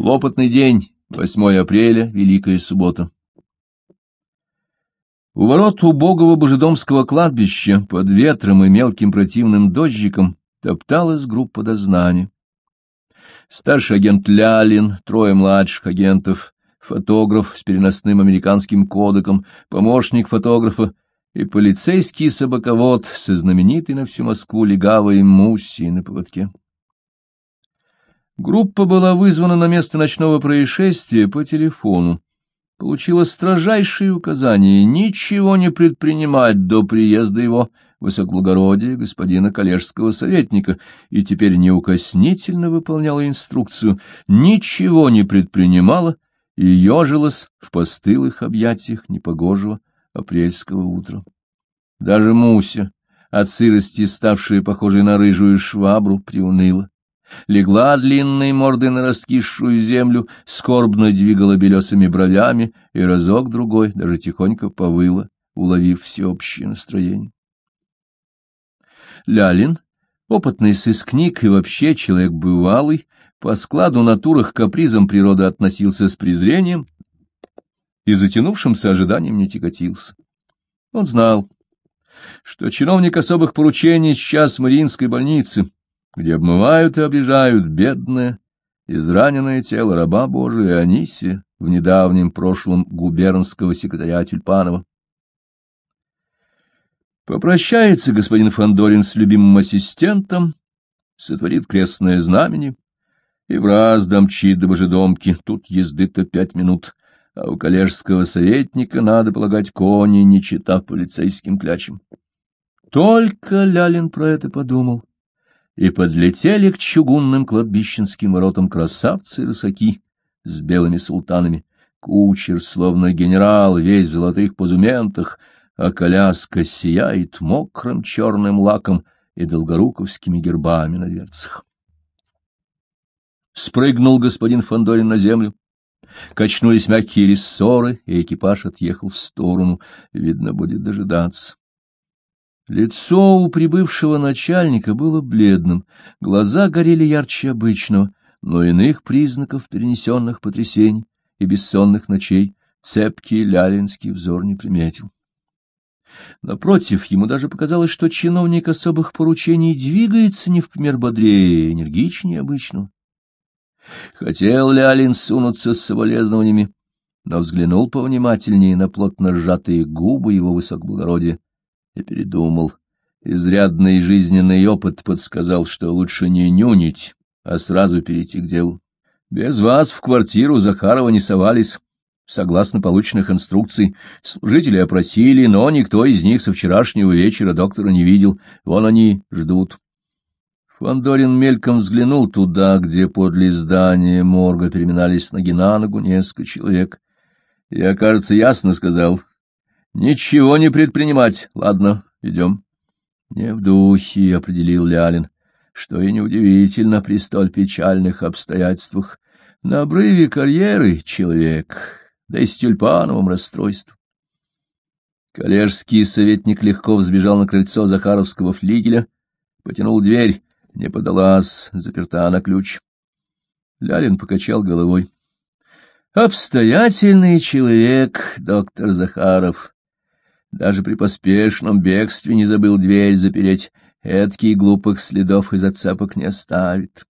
Хлопотный день, 8 апреля, Великая суббота. У ворот убогого божедомского кладбища под ветром и мелким противным дождиком топталась группа дознания. Старший агент Лялин, трое младших агентов, фотограф с переносным американским кодеком, помощник фотографа и полицейский собаковод со знаменитой на всю Москву легавой Муссией на поводке. Группа была вызвана на место ночного происшествия по телефону. Получила строжайшие указания ничего не предпринимать до приезда его высокоблагородия господина коллежского советника и теперь неукоснительно выполняла инструкцию, ничего не предпринимала и ежилась в постылых объятиях непогожего апрельского утра. Даже Муся, от сырости ставшая похожей на рыжую швабру, приуныла легла длинной мордой на раскисшую землю, скорбно двигала белесыми бровями и разок-другой даже тихонько повыла, уловив всеобщее настроение. Лялин, опытный сыскник и вообще человек бывалый, по складу натурах капризам природы относился с презрением и затянувшимся ожиданием не тяготился. Он знал, что чиновник особых поручений сейчас в Мариинской больнице — где обмывают и обижают бедное, израненное тело раба Божия Анисия в недавнем прошлом губернского секретаря Тюльпанова. Попрощается господин Фандорин с любимым ассистентом, сотворит крестное знамени и в раз домчит до божедомки, тут езды-то пять минут, а у коллежского советника, надо полагать, кони не чита полицейским клячем. Только Лялин про это подумал и подлетели к чугунным кладбищенским воротам красавцы рысаки с белыми султанами. Кучер, словно генерал, весь в золотых позументах, а коляска сияет мокрым черным лаком и долгоруковскими гербами на дверцах. Спрыгнул господин Фандорин на землю. Качнулись мягкие рессоры, и экипаж отъехал в сторону. Видно, будет дожидаться. Лицо у прибывшего начальника было бледным, глаза горели ярче обычного, но иных признаков перенесенных потрясений и бессонных ночей цепкий лялинский взор не приметил. Напротив, ему даже показалось, что чиновник особых поручений двигается не в пример бодрее и энергичнее обычного. Хотел Лялин сунуться с соболезнованиями, но взглянул повнимательнее на плотно сжатые губы его высокоблагородия и передумал. Изрядный жизненный опыт подсказал, что лучше не нюнить, а сразу перейти к делу. Без вас в квартиру Захарова не совались. Согласно полученных инструкций, служители опросили, но никто из них со вчерашнего вечера доктора не видел. Вон они ждут. Фандорин мельком взглянул туда, где подле здания морга переминались ноги на ногу несколько человек. Я, кажется, ясно сказал. Ничего не предпринимать. Ладно, идем. Не в духе, — определил Лялин, — что и неудивительно при столь печальных обстоятельствах. На обрыве карьеры человек, да и с тюльпановым расстройством. Коллежский советник легко взбежал на крыльцо Захаровского флигеля, потянул дверь, не подалась, заперта на ключ. Лялин покачал головой. — Обстоятельный человек, доктор Захаров. Даже при поспешном бегстве не забыл дверь запереть. Эдкий глупых следов из отцепок не оставит.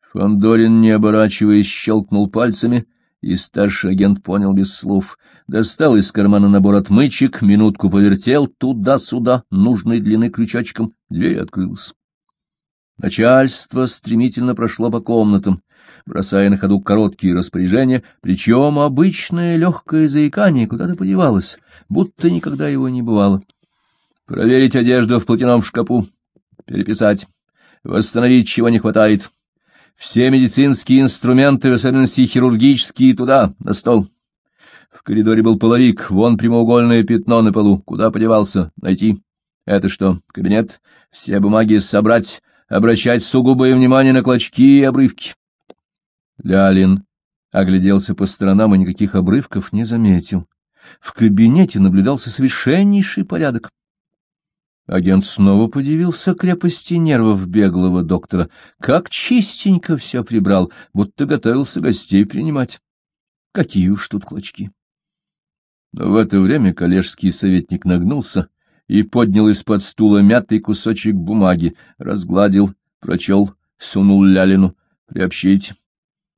Фандорин, не оборачиваясь, щелкнул пальцами, и старший агент понял без слов. Достал из кармана набор отмычек, минутку повертел туда-сюда, нужной длины крючочком, дверь открылась. Начальство стремительно прошло по комнатам, бросая на ходу короткие распоряжения, причем обычное легкое заикание куда-то подевалось, будто никогда его не бывало. Проверить одежду в платяном шкапу, переписать, восстановить, чего не хватает. Все медицинские инструменты, в особенности хирургические, туда, на стол. В коридоре был половик, вон прямоугольное пятно на полу. Куда подевался? Найти. Это что, кабинет? Все бумаги собрать, обращать сугубое внимание на клочки и обрывки. Лялин огляделся по сторонам и никаких обрывков не заметил. В кабинете наблюдался совершеннейший порядок. Агент снова подивился крепости нервов беглого доктора. Как чистенько все прибрал, будто готовился гостей принимать. Какие уж тут клочки. Но в это время коллежский советник нагнулся и поднял из-под стула мятый кусочек бумаги, разгладил, прочел, сунул Лялину. «Приобщите».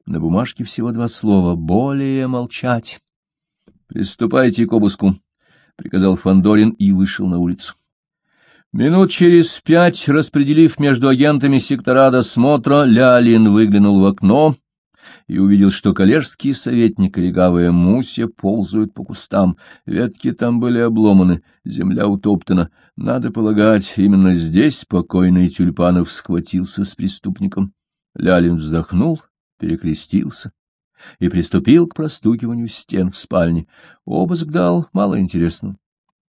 На бумажке всего два слова «более молчать». «Приступайте к обыску», — приказал Фандорин и вышел на улицу. Минут через пять, распределив между агентами сектора досмотра, Лялин выглянул в окно и увидел, что коллежский советник и легавая Муся ползают по кустам. Ветки там были обломаны, земля утоптана. Надо полагать, именно здесь покойный Тюльпанов схватился с преступником. Лялин вздохнул, перекрестился и приступил к простукиванию стен в спальне. Обыск дал мало интересного.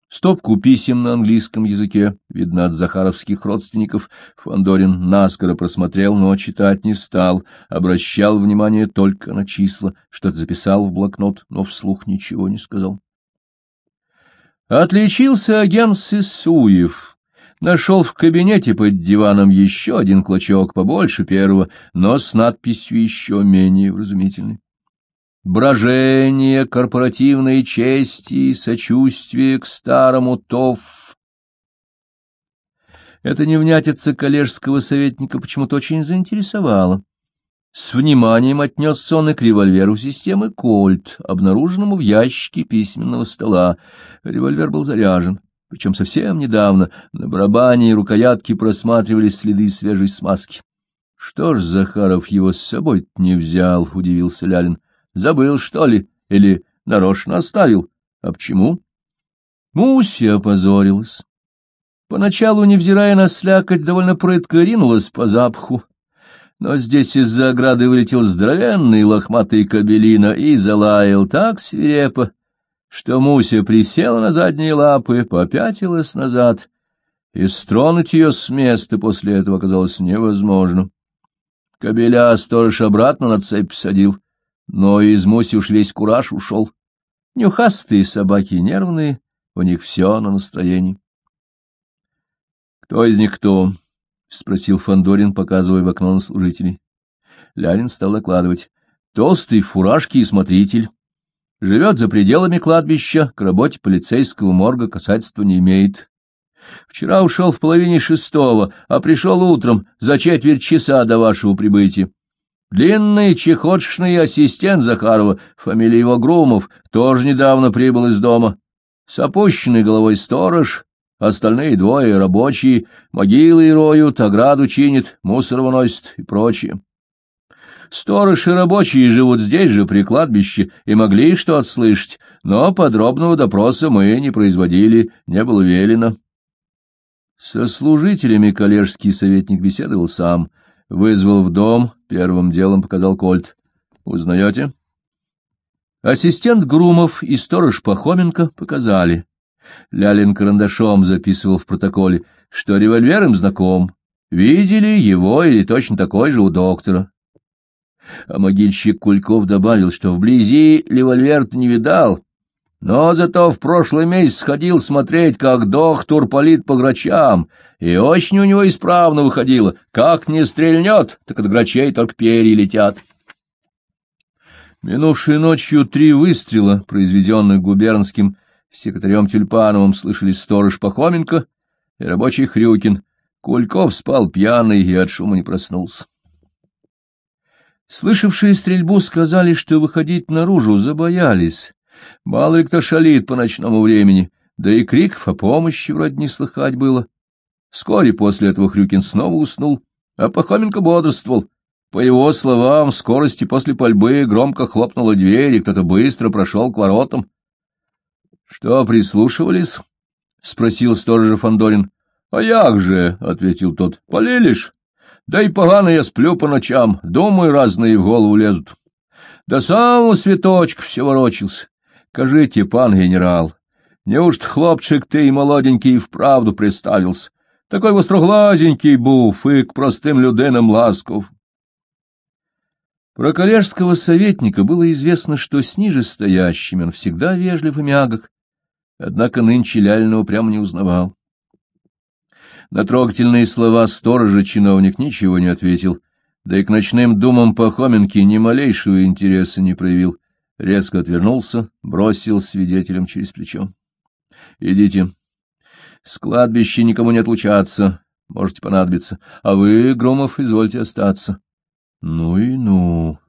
Стопку писем на английском языке, видно, от захаровских родственников, Фандорин наскоро просмотрел, но читать не стал, обращал внимание только на числа, что-то записал в блокнот, но вслух ничего не сказал. Отличился агент Сысуев. Нашел в кабинете под диваном еще один клочок побольше первого, но с надписью еще менее вразумительной брожение корпоративной чести и сочувствие к старому ТОВ. Эта невнятица коллежского советника почему-то очень заинтересовала. С вниманием отнесся он и к револьверу системы «Кольт», обнаруженному в ящике письменного стола. Револьвер был заряжен, причем совсем недавно на барабане и рукоятке просматривались следы свежей смазки. — Что ж Захаров его с собой не взял? — удивился Лялин. Забыл, что ли? Или нарочно оставил? А почему? Муся опозорилась. Поначалу, невзирая на слякоть, довольно прытко ринулась по запаху. Но здесь из-за ограды вылетел здоровенный лохматый кабелина и залаял так свирепо, что Муся присела на задние лапы, попятилась назад, и стронуть ее с места после этого оказалось невозможно. Кобеля сторож обратно на цепь садил, но из Моси уж весь кураж ушел. Нюхастые собаки нервные, у них все на настроении. — Кто из них кто? — спросил Фандорин, показывая в окно на служителей. Лярин стал докладывать. — Толстый фуражки и смотритель. Живет за пределами кладбища, к работе полицейского морга касательства не имеет. Вчера ушел в половине шестого, а пришел утром за четверть часа до вашего прибытия. Длинный чехотшный ассистент Захарова, фамилия его Грумов, тоже недавно прибыл из дома. С опущенной головой сторож, остальные двое рабочие, могилы роют, ограду чинят, мусор выносят и прочее. Сторож и рабочие живут здесь же, при кладбище, и могли что отслышать, но подробного допроса мы не производили, не было велено. Со служителями коллежский советник беседовал сам — Вызвал в дом, первым делом показал кольт. Узнаете? Ассистент Грумов и сторож Пахоменко показали. Лялин карандашом записывал в протоколе, что револьвер им знаком. Видели его или точно такой же у доктора. А могильщик Кульков добавил, что вблизи револьвер не видал, но зато в прошлый месяц ходил смотреть, как доктор палит по грачам, и очень у него исправно выходило. Как не стрельнет, так от грачей только перья летят. Минувшей ночью три выстрела, произведенных губернским секретарем Тюльпановым, слышали сторож Пахоменко и рабочий Хрюкин. Кульков спал пьяный и от шума не проснулся. Слышавшие стрельбу сказали, что выходить наружу забоялись, Мало ли кто шалит по ночному времени, да и криков о помощи вроде не слыхать было. Вскоре после этого Хрюкин снова уснул, а Пахоменко бодрствовал. По его словам, скорости после пальбы громко хлопнула дверь, и кто-то быстро прошел к воротам. — Что, прислушивались? — спросил сторожа Фандорин. А як же, — ответил тот, — полилишь? Да и погано я сплю по ночам, думаю, разные в голову лезут. До самого светочка все ворочался. Скажите, пан генерал, неужто хлопчик ты молоденький вправду представился? Такой востроглазенький був и к простым людинам ласков. Про коллежского советника было известно, что с ниже стоящими он всегда вежлив и мягок, однако нынче Ляльного прямо не узнавал. На трогательные слова сторожа чиновник ничего не ответил, да и к ночным думам Пахоменки ни малейшего интереса не проявил. Резко отвернулся, бросил свидетелям через плечо. — Идите. С кладбища никому не отлучаться, можете понадобиться, а вы, Громов, извольте остаться. Ну и ну.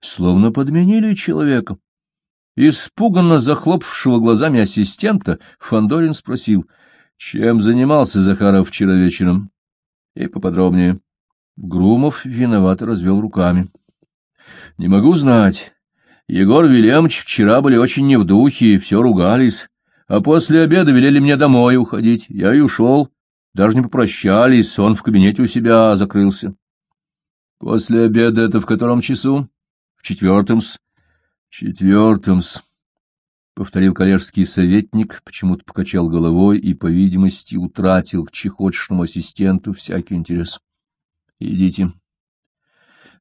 Словно подменили человека. Испуганно захлопавшего глазами ассистента, Фандорин спросил, чем занимался Захаров вчера вечером? И поподробнее. Грумов виновато развел руками. — Не могу знать. Егор Вильямович вчера были очень не в духе, все ругались, а после обеда велели мне домой уходить. Я и ушел. Даже не попрощались, он в кабинете у себя закрылся. — После обеда это в котором часу? — В четвертом-с. — Четвертом-с. — повторил коллежский советник, почему-то покачал головой и, по видимости, утратил к чехотшному ассистенту всякий интерес. — Идите.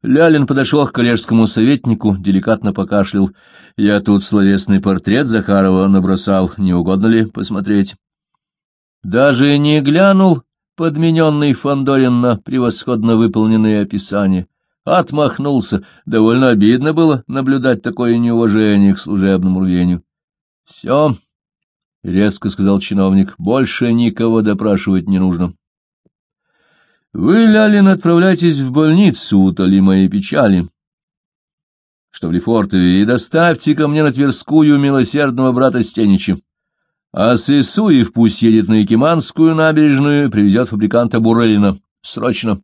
Лялин подошел к коллежскому советнику, деликатно покашлял. Я тут словесный портрет Захарова набросал, не угодно ли посмотреть? Даже не глянул подмененный Фандорин на превосходно выполненные описания. Отмахнулся. Довольно обидно было наблюдать такое неуважение к служебному рвению. — Все, — резко сказал чиновник, — больше никого допрашивать не нужно. Вы, Лялин, отправляйтесь в больницу, утоли мои печали, что в Лефортове, и доставьте ко мне на Тверскую милосердного брата Стенича. А Сысуев пусть едет на Якиманскую набережную и привезет фабриканта Бурелина. Срочно.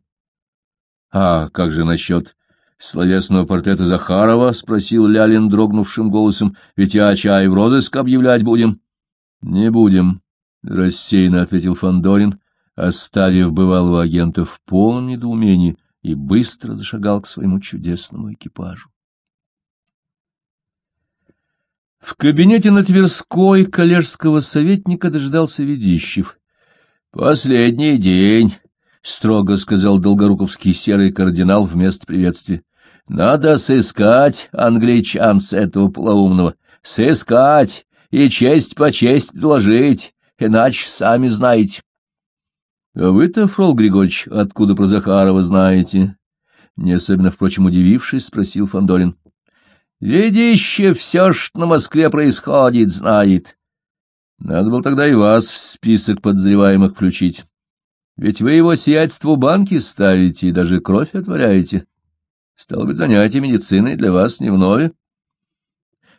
— А как же насчет словесного портрета Захарова? — спросил Лялин дрогнувшим голосом. — Ведь я чай в розыск объявлять будем. — Не будем, — рассеянно ответил Фандорин оставив бывалого агента в полном недоумении, и быстро зашагал к своему чудесному экипажу. В кабинете на Тверской коллежского советника дождался Ведищев. — Последний день, — строго сказал долгоруковский серый кардинал вместо приветствия. — Надо сыскать англичан с этого полоумного, сыскать и честь по честь доложить, иначе сами знаете. — А вы-то, Фрол Григорьевич, откуда про Захарова знаете? Не особенно, впрочем, удивившись, спросил Фандорин. Ведище все, что на Москве происходит, знает. Надо было тогда и вас в список подозреваемых включить. Ведь вы его сиятельству банки ставите и даже кровь отворяете. Стало быть, занятие медициной для вас не вновь.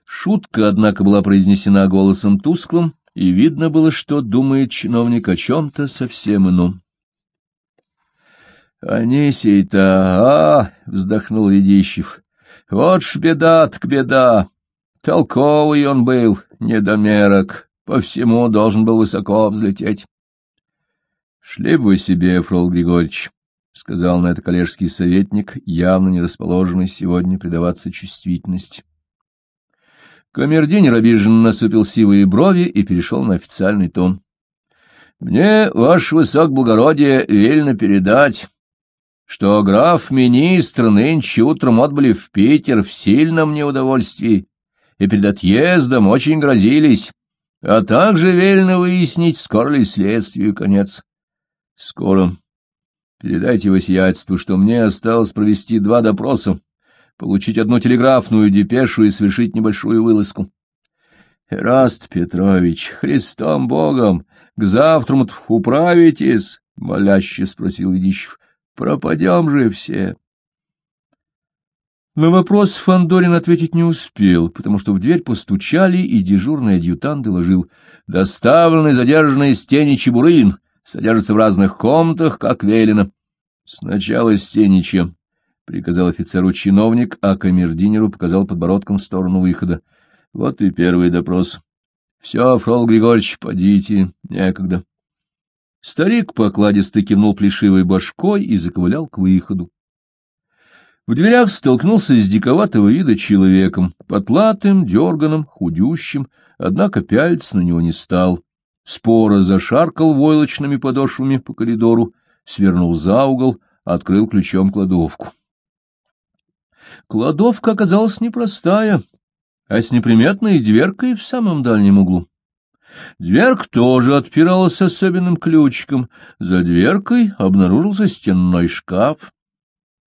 Шутка, однако, была произнесена голосом тусклым, и видно было, что думает чиновник о чем-то совсем ином. — Анисий-то, а! — вздохнул Ведищев. — Вот ж беда к беда! Толковый он был, недомерок, по всему должен был высоко взлететь. — Шли бы вы себе, Фрол Григорьевич, — сказал на это коллежский советник, явно не расположенный сегодня предаваться чувствительности. Камердинер обиженно насупил сивые брови и перешел на официальный тон. — Мне, ваше высокоблагородие, велено передать, что граф-министр нынче утром отбыли в Питер в сильном неудовольствии и перед отъездом очень грозились, а также велено выяснить, скоро ли следствию конец. — Скоро. Передайте его сиятельству, что мне осталось провести два допроса получить одну телеграфную депешу и совершить небольшую вылазку. — Раст Петрович, Христом Богом, к завтраму управитесь? — моляще спросил Ведищев. — Пропадем же все. На вопрос Фандорин ответить не успел, потому что в дверь постучали, и дежурный адъютант доложил. Доставленный задержанный Стеничи Бурылин содержится в разных комнатах, как велено. Сначала Стенича, приказал офицеру чиновник, а камердинеру показал подбородком в сторону выхода. Вот и первый допрос. Все, Фрол Григорьевич, подите, некогда. Старик покладисто кивнул плешивой башкой и заковылял к выходу. В дверях столкнулся с диковатого вида человеком, потлатым, дерганым, худющим, однако пяльц на него не стал. Споро зашаркал войлочными подошвами по коридору, свернул за угол, открыл ключом кладовку. Кладовка оказалась непростая, а с неприметной дверкой в самом дальнем углу. Дверка тоже отпиралась особенным ключиком. За дверкой обнаружился стенной шкаф.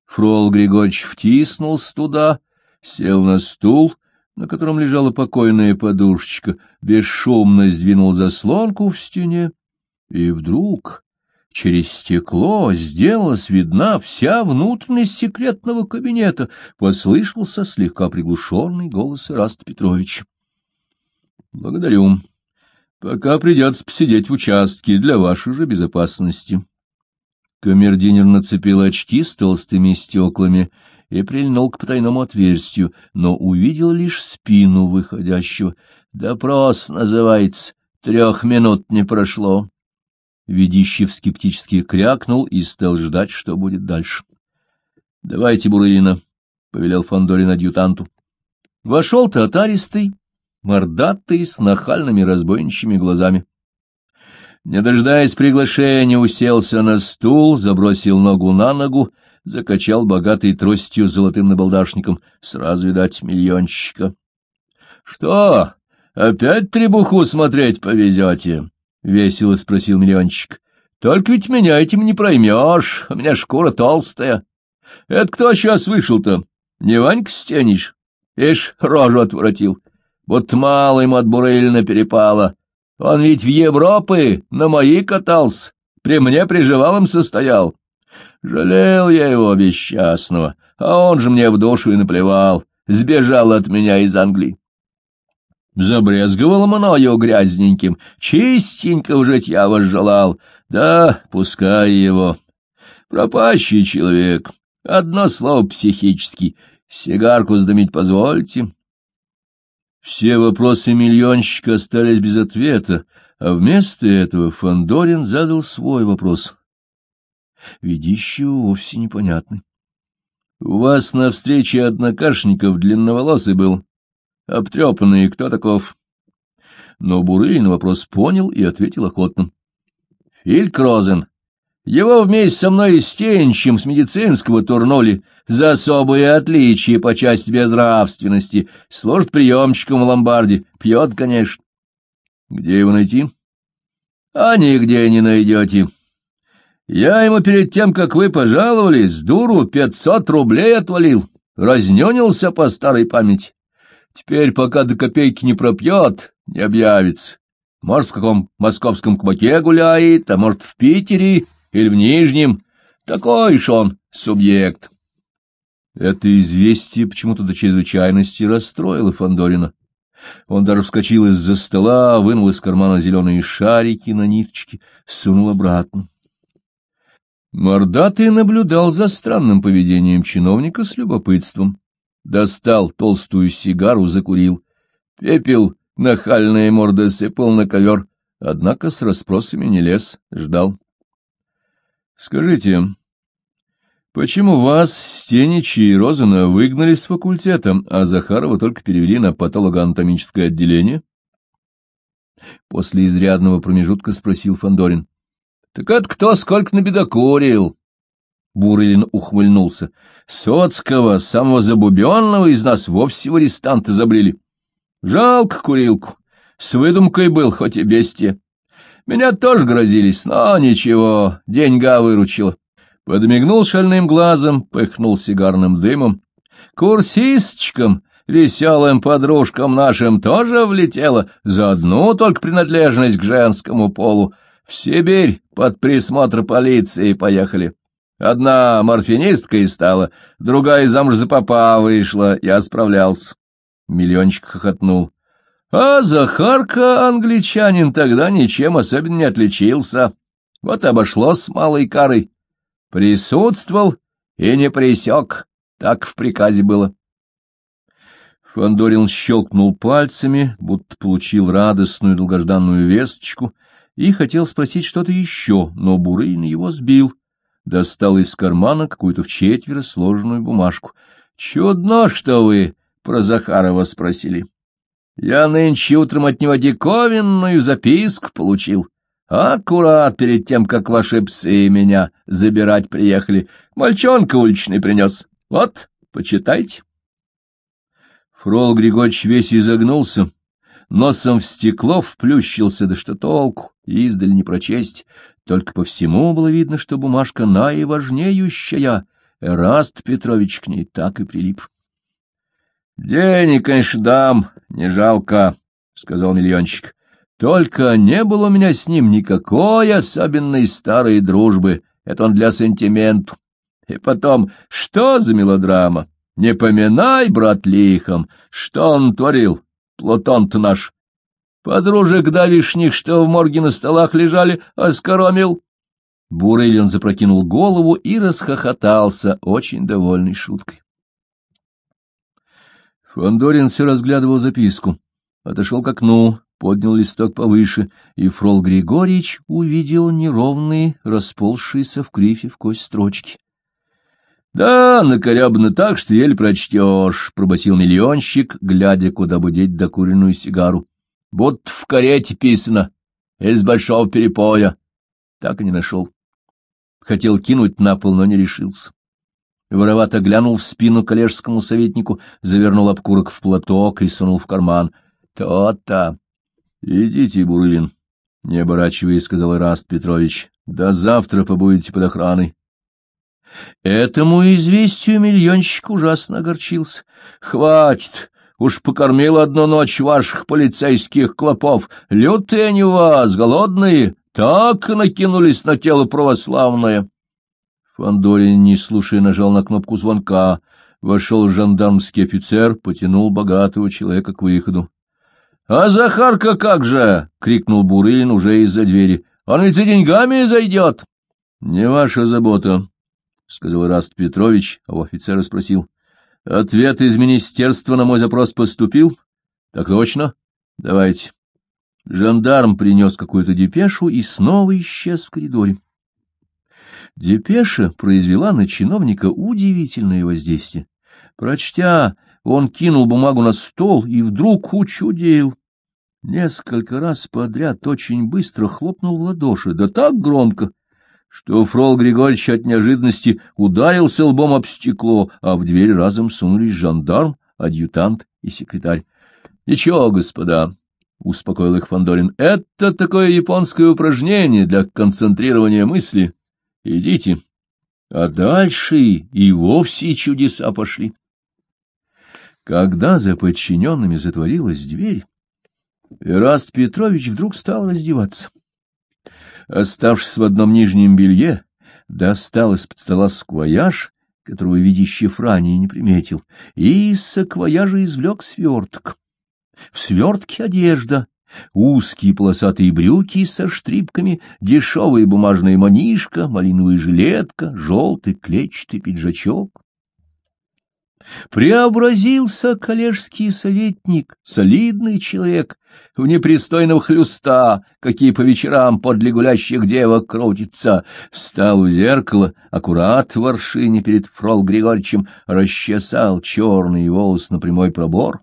Фрол Григорьевич втиснулся туда, сел на стул, на котором лежала покойная подушечка, бесшумно сдвинул заслонку в стене, и вдруг через стекло сделалась видна вся внутренность секретного кабинета, послышался слегка приглушенный голос Ираста Петровича. — Благодарю. Пока придется посидеть в участке для вашей же безопасности. Камердинер нацепил очки с толстыми стеклами и прильнул к потайному отверстию, но увидел лишь спину выходящего. «Допрос называется. Трех минут не прошло». Ведищев скептически крякнул и стал ждать, что будет дальше. — Давайте, Бурылина, — повелел Фандорин адъютанту. Вошел татаристый, мордатый, с нахальными разбойничьими глазами. Не дожидаясь приглашения, уселся на стул, забросил ногу на ногу, закачал богатой тростью с золотым набалдашником. Сразу, видать, миллионщика. — Что, опять требуху смотреть повезете? — весело спросил миллионщик. — Только ведь меня этим не проймешь, у меня шкура толстая. Это кто сейчас вышел-то? Не Ванька стенишь? Ишь, рожу отворотил. Вот мало ему от Бурыльна перепало. Он ведь в Европы на мои катался, при мне приживалом состоял. Жалел я его, бесчастного, а он же мне в душу и наплевал, сбежал от меня из Англии. Забрезговал мною грязненьким, чистенького житья возжелал. Да, пускай его. Пропащий человек, одно слово психический. Сигарку сдымить позвольте. Все вопросы миллионщика остались без ответа, а вместо этого Фандорин задал свой вопрос. Ведищего вовсе непонятный. — У вас на встрече однокашников длинноволосый был. Обтрепанный, кто таков? Но Бурылин вопрос понял и ответил охотно. — Фильк Розен, его вместе со мной с Тенчем с медицинского турнули за особые отличия по части безнравственности. Служит приемщиком в ломбарде. Пьет, конечно. Где его найти? А нигде не найдете. Я ему перед тем, как вы пожаловались, дуру пятьсот рублей отвалил. Разненился по старой памяти. Теперь, пока до копейки не пропьет, не объявится. Может, в каком московском кабаке гуляет, а может, в Питере или в Нижнем. Такой ж он субъект. Это известие почему-то до чрезвычайности расстроило Фандорина. Он даже вскочил из-за стола, вынул из кармана зеленые шарики на ниточке, сунул обратно. Мордатый наблюдал за странным поведением чиновника с любопытством. Достал толстую сигару, закурил. Пепел нахальная морда сыпал на ковер, однако с расспросами не лез, ждал. Скажите, почему вас, Стеничи и Розана, выгнали с факультета, а Захарова только перевели на патологоанатомическое отделение? После изрядного промежутка спросил Фандорин. Так это кто сколько набедокурил? Бурылин ухмыльнулся. Соцкого, самого забубенного из нас, вовсе в арестанты забрили. Жалко курилку. С выдумкой был, хоть и бестия. Меня тоже грозились, но ничего, деньга выручила. Подмигнул шальным глазом, пыхнул сигарным дымом. Курсисточкам, веселым подружкам нашим тоже влетело за одну только принадлежность к женскому полу. В Сибирь под присмотр полиции поехали. Одна морфинистка и стала, другая замуж за попа вышла, я справлялся. Миллиончик хохотнул. А Захарка, англичанин, тогда ничем особенно не отличился. Вот обошлось с малой карой. Присутствовал и не присек, так в приказе было. Фандорин щелкнул пальцами, будто получил радостную долгожданную весточку, и хотел спросить что-то еще, но Бурын его сбил. Достал из кармана какую-то в четверо сложенную бумажку. — Чудно, что вы про Захарова спросили. Я нынче утром от него диковинную записку получил. Аккурат перед тем, как ваши псы меня забирать приехали. Мальчонка уличный принес. Вот, почитайте. Фрол Григорьевич весь изогнулся, носом в стекло вплющился, да что толку, издали не прочесть. Только по всему было видно, что бумажка наиважнеющая. Эраст Петрович к ней так и прилип. — Денег, конечно, дам, не жалко, — сказал миллиончик. — Только не было у меня с ним никакой особенной старой дружбы. Это он для сантименту. И потом, что за мелодрама? Не поминай, брат, лихом, что он творил, Платон-то наш. Подружек давишних, что в морге на столах лежали, оскоромил. Бурылин запрокинул голову и расхохотался, очень довольный шуткой. Фандорин все разглядывал записку, отошел к окну, поднял листок повыше, и Фрол Григорьевич увидел неровные, расползшиеся в крифе в кость строчки. — Да, накорябно так, что еле прочтешь, — пробасил миллионщик, глядя, куда бы деть докуренную сигару. — Вот в карете писано, с большого перепоя. Так и не нашел. Хотел кинуть на пол, но не решился. Воровато глянул в спину коллежскому советнику, завернул обкурок в платок и сунул в карман. То-то. — Идите, Бурылин, — не оборачиваясь, сказал Ираст Петрович. — До завтра побудете под охраной. Этому известию миллионщик ужасно огорчился. «Хватит! Уж покормил одну ночь ваших полицейских клопов. Лютые они у вас, голодные, так накинулись на тело православное». Фандорин, не слушая, нажал на кнопку звонка. Вошел жандармский офицер, потянул богатого человека к выходу. — А Захарка как же? — крикнул Бурылин уже из-за двери. — Он ведь за деньгами зайдет. — Не ваша забота, — сказал Раст Петрович, а у офицера спросил. — Ответ из министерства на мой запрос поступил? — Так точно. Давайте. Жандарм принес какую-то депешу и снова исчез в коридоре. Депеша произвела на чиновника удивительное воздействие. Прочтя, он кинул бумагу на стол и вдруг учудил. Несколько раз подряд очень быстро хлопнул в ладоши, да так громко, что Фрол Григорьевич от неожиданности ударился лбом об стекло, а в дверь разом сунулись жандарм, адъютант и секретарь. — Ничего, господа, — успокоил их Фандорин, — это такое японское упражнение для концентрирования мысли. Идите. А дальше и вовсе чудеса пошли. Когда за подчиненными затворилась дверь, Эраст Петрович вдруг стал раздеваться оставшись в одном нижнем белье, достал из-под стола сквояж, которого видящий ранее не приметил, и из саквояжа извлек сверток. В свертке одежда, узкие полосатые брюки со штрипками, дешевая бумажная манишка, малиновая жилетка, желтый клетчатый пиджачок. Преобразился коллежский советник, солидный человек, в непристойного хлюста, какие по вечерам подле гулящих девок крутится. Встал у зеркала, аккурат в воршине перед Фрол Григорьевичем, расчесал черный волос на прямой пробор,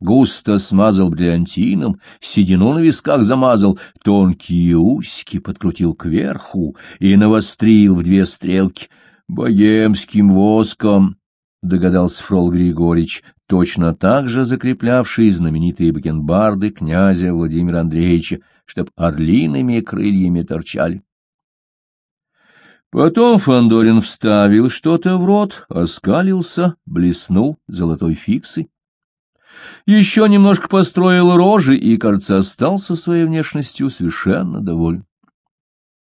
густо смазал бриллиантином, седину на висках замазал, тонкие усики подкрутил кверху и навострил в две стрелки богемским воском — догадался Фрол Григорьевич, точно так же закреплявший знаменитые бакенбарды князя Владимира Андреевича, чтоб орлиными крыльями торчали. Потом Фандорин вставил что-то в рот, оскалился, блеснул золотой фиксой. Еще немножко построил рожи и, кажется, остался своей внешностью совершенно доволен.